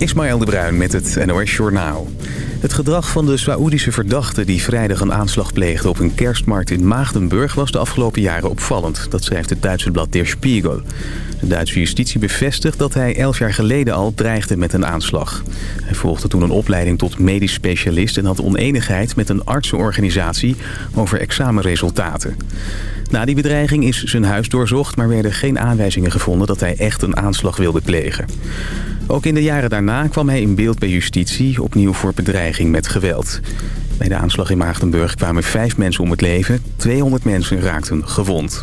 Ismaël de Bruin met het NOS Journaal. Het gedrag van de Saoedische verdachte die vrijdag een aanslag pleegde op een kerstmarkt in Maagdenburg was de afgelopen jaren opvallend. Dat schrijft het Duitse blad Der Spiegel. De Duitse justitie bevestigt dat hij elf jaar geleden al dreigde met een aanslag. Hij volgde toen een opleiding tot medisch specialist en had oneenigheid met een artsenorganisatie over examenresultaten. Na die bedreiging is zijn huis doorzocht, maar werden geen aanwijzingen gevonden dat hij echt een aanslag wilde plegen. Ook in de jaren daarna kwam hij in beeld bij justitie, opnieuw voor bedreiging met geweld. Bij de aanslag in Maagdenburg kwamen vijf mensen om het leven, 200 mensen raakten gewond.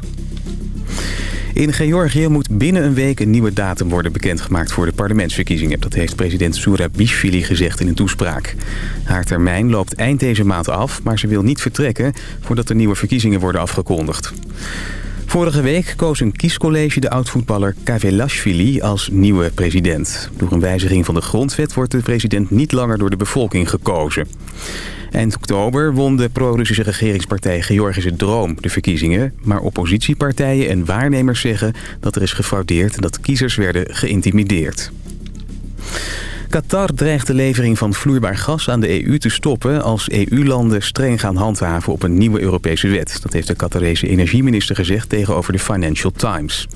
In Georgië moet binnen een week een nieuwe datum worden bekendgemaakt voor de parlementsverkiezingen. Dat heeft president Surabishvili gezegd in een toespraak. Haar termijn loopt eind deze maand af, maar ze wil niet vertrekken voordat er nieuwe verkiezingen worden afgekondigd. Vorige week koos een kiescollege de oud-voetballer Kavelashvili als nieuwe president. Door een wijziging van de grondwet wordt de president niet langer door de bevolking gekozen. Eind oktober won de pro-Russische regeringspartij Georgische Droom de verkiezingen. Maar oppositiepartijen en waarnemers zeggen dat er is gefraudeerd en dat kiezers werden geïntimideerd. Qatar dreigt de levering van vloeibaar gas aan de EU te stoppen... als EU-landen streng gaan handhaven op een nieuwe Europese wet. Dat heeft de Qatarese energieminister gezegd tegenover de Financial Times.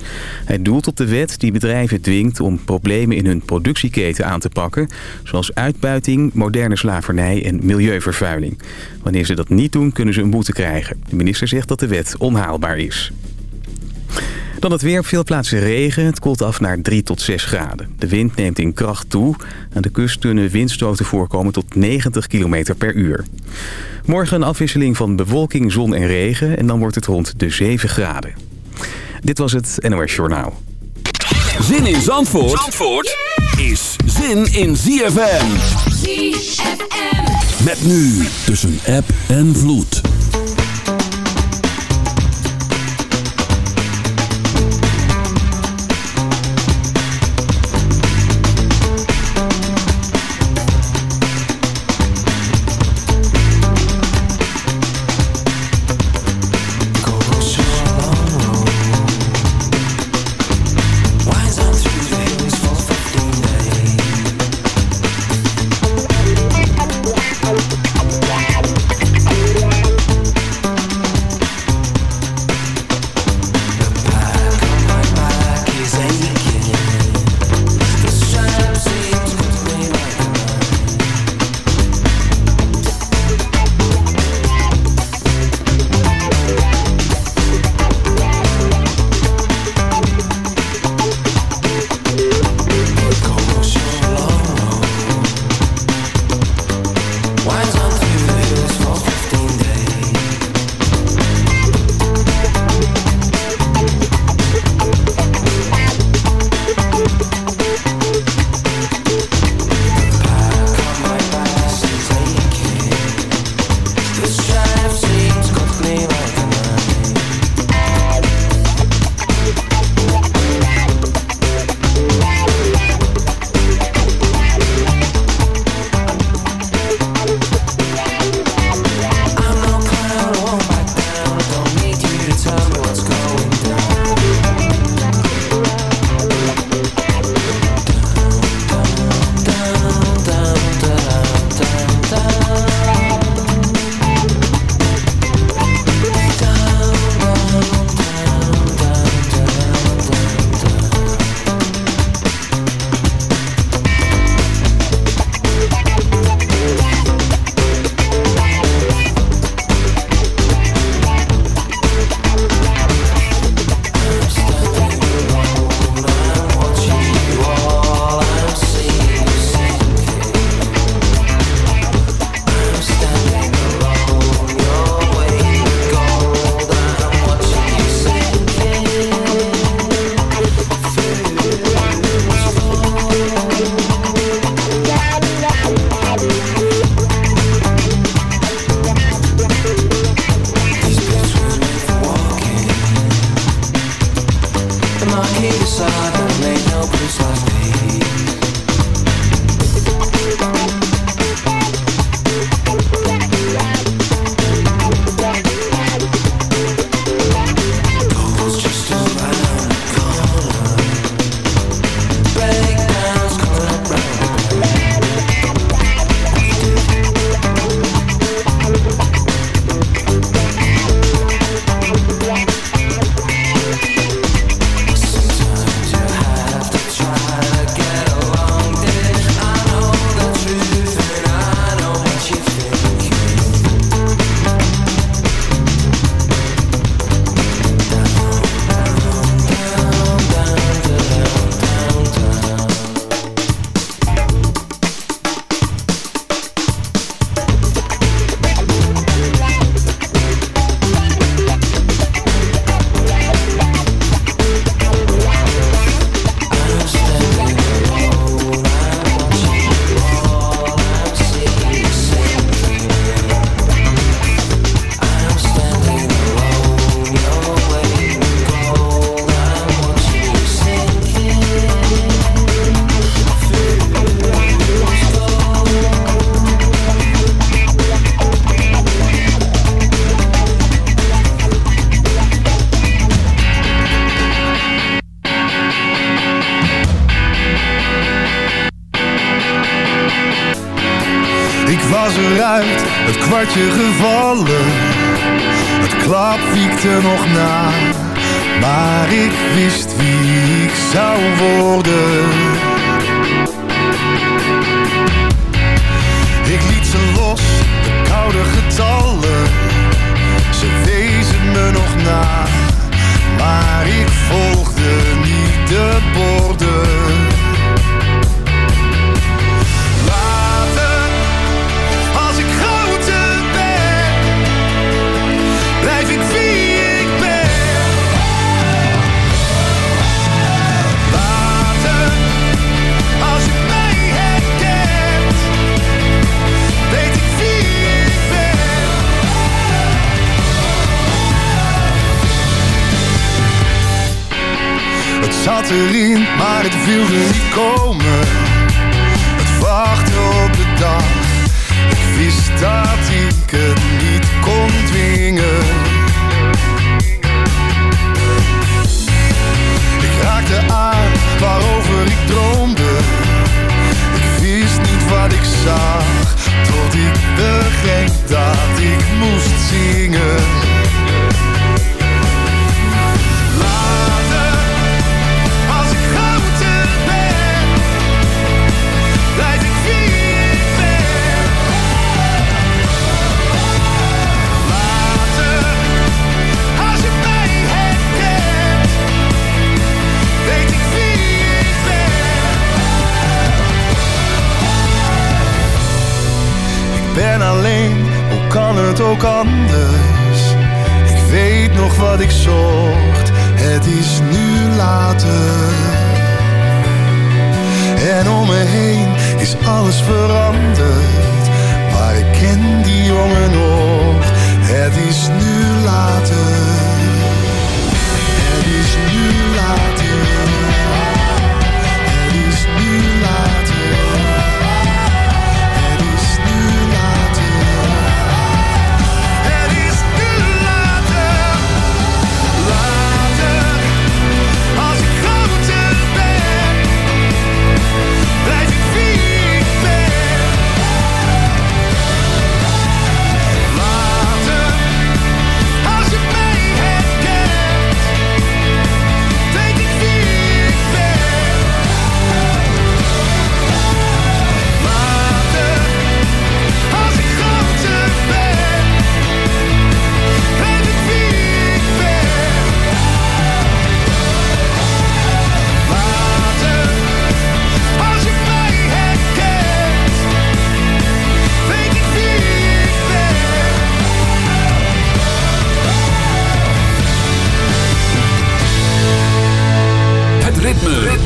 Hij doelt op de wet die bedrijven dwingt om problemen in hun productieketen aan te pakken... zoals uitbuiting, moderne slavernij en milieuvervuiling. Wanneer ze dat niet doen, kunnen ze een boete krijgen. De minister zegt dat de wet onhaalbaar is. Dan het weer op veel plaatsen regen. Het koelt af naar 3 tot 6 graden. De wind neemt in kracht toe. Aan de kust kunnen windstoten voorkomen tot 90 km per uur. Morgen een afwisseling van bewolking, zon en regen. En dan wordt het rond de 7 graden. Dit was het NOS Journaal. Zin in Zandvoort, Zandvoort is zin in ZFM. ZFM. Met nu tussen app en vloed.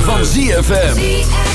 van ZFM.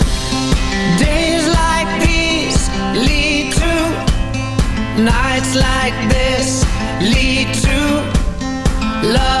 Nights like this lead to love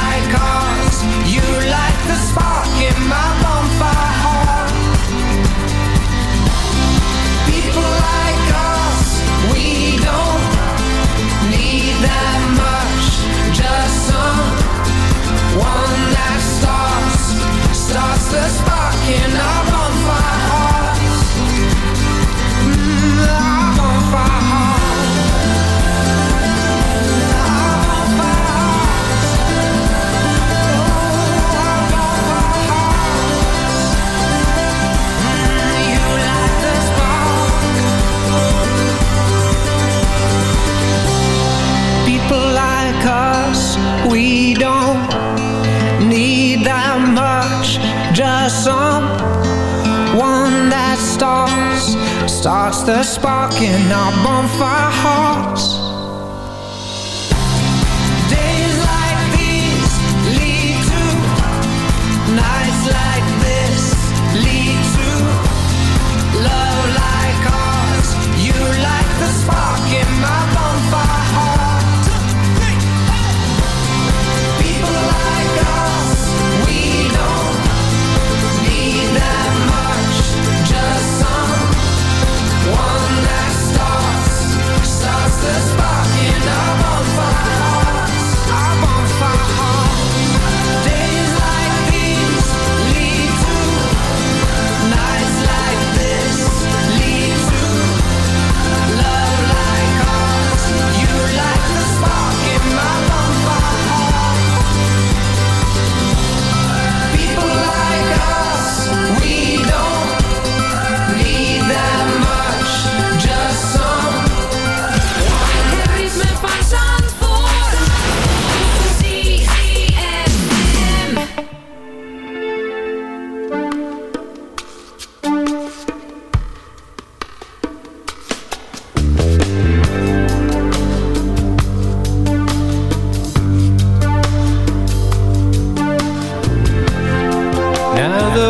The spark in our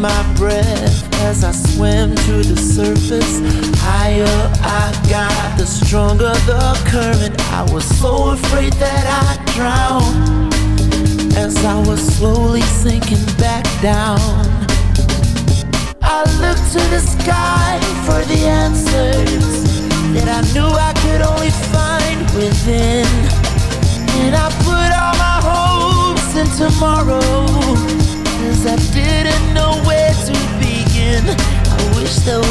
My breath as I swim to the surface. Higher I got, the stronger the current. I was so afraid that I'd drown as I was slowly sinking back down. I looked to the sky for the answers that I knew I could only find within.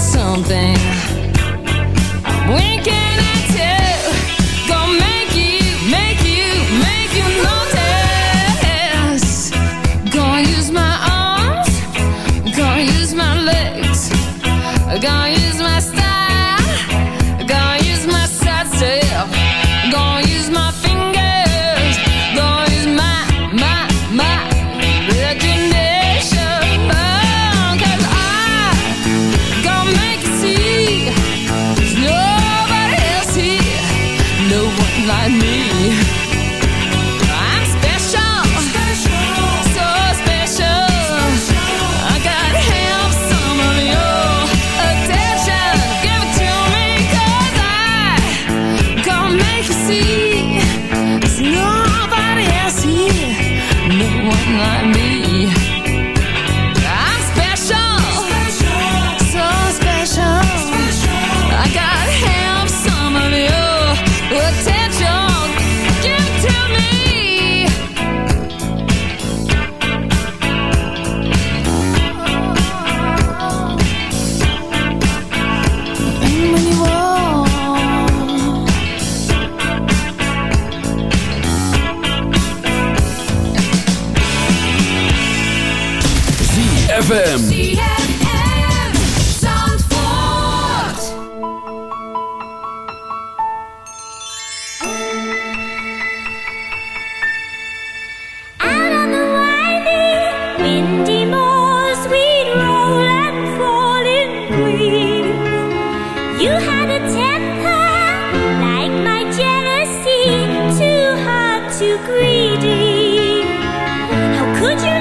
something. Gonna make you, make you, make you notice. Gonna use my arms, gonna use my legs, gonna lady. How could you?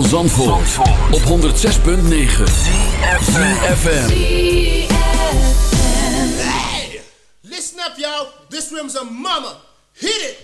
van Zandvoort, op 106.9 CFFM Hey, listen up y'all, this room's a mama, hit it!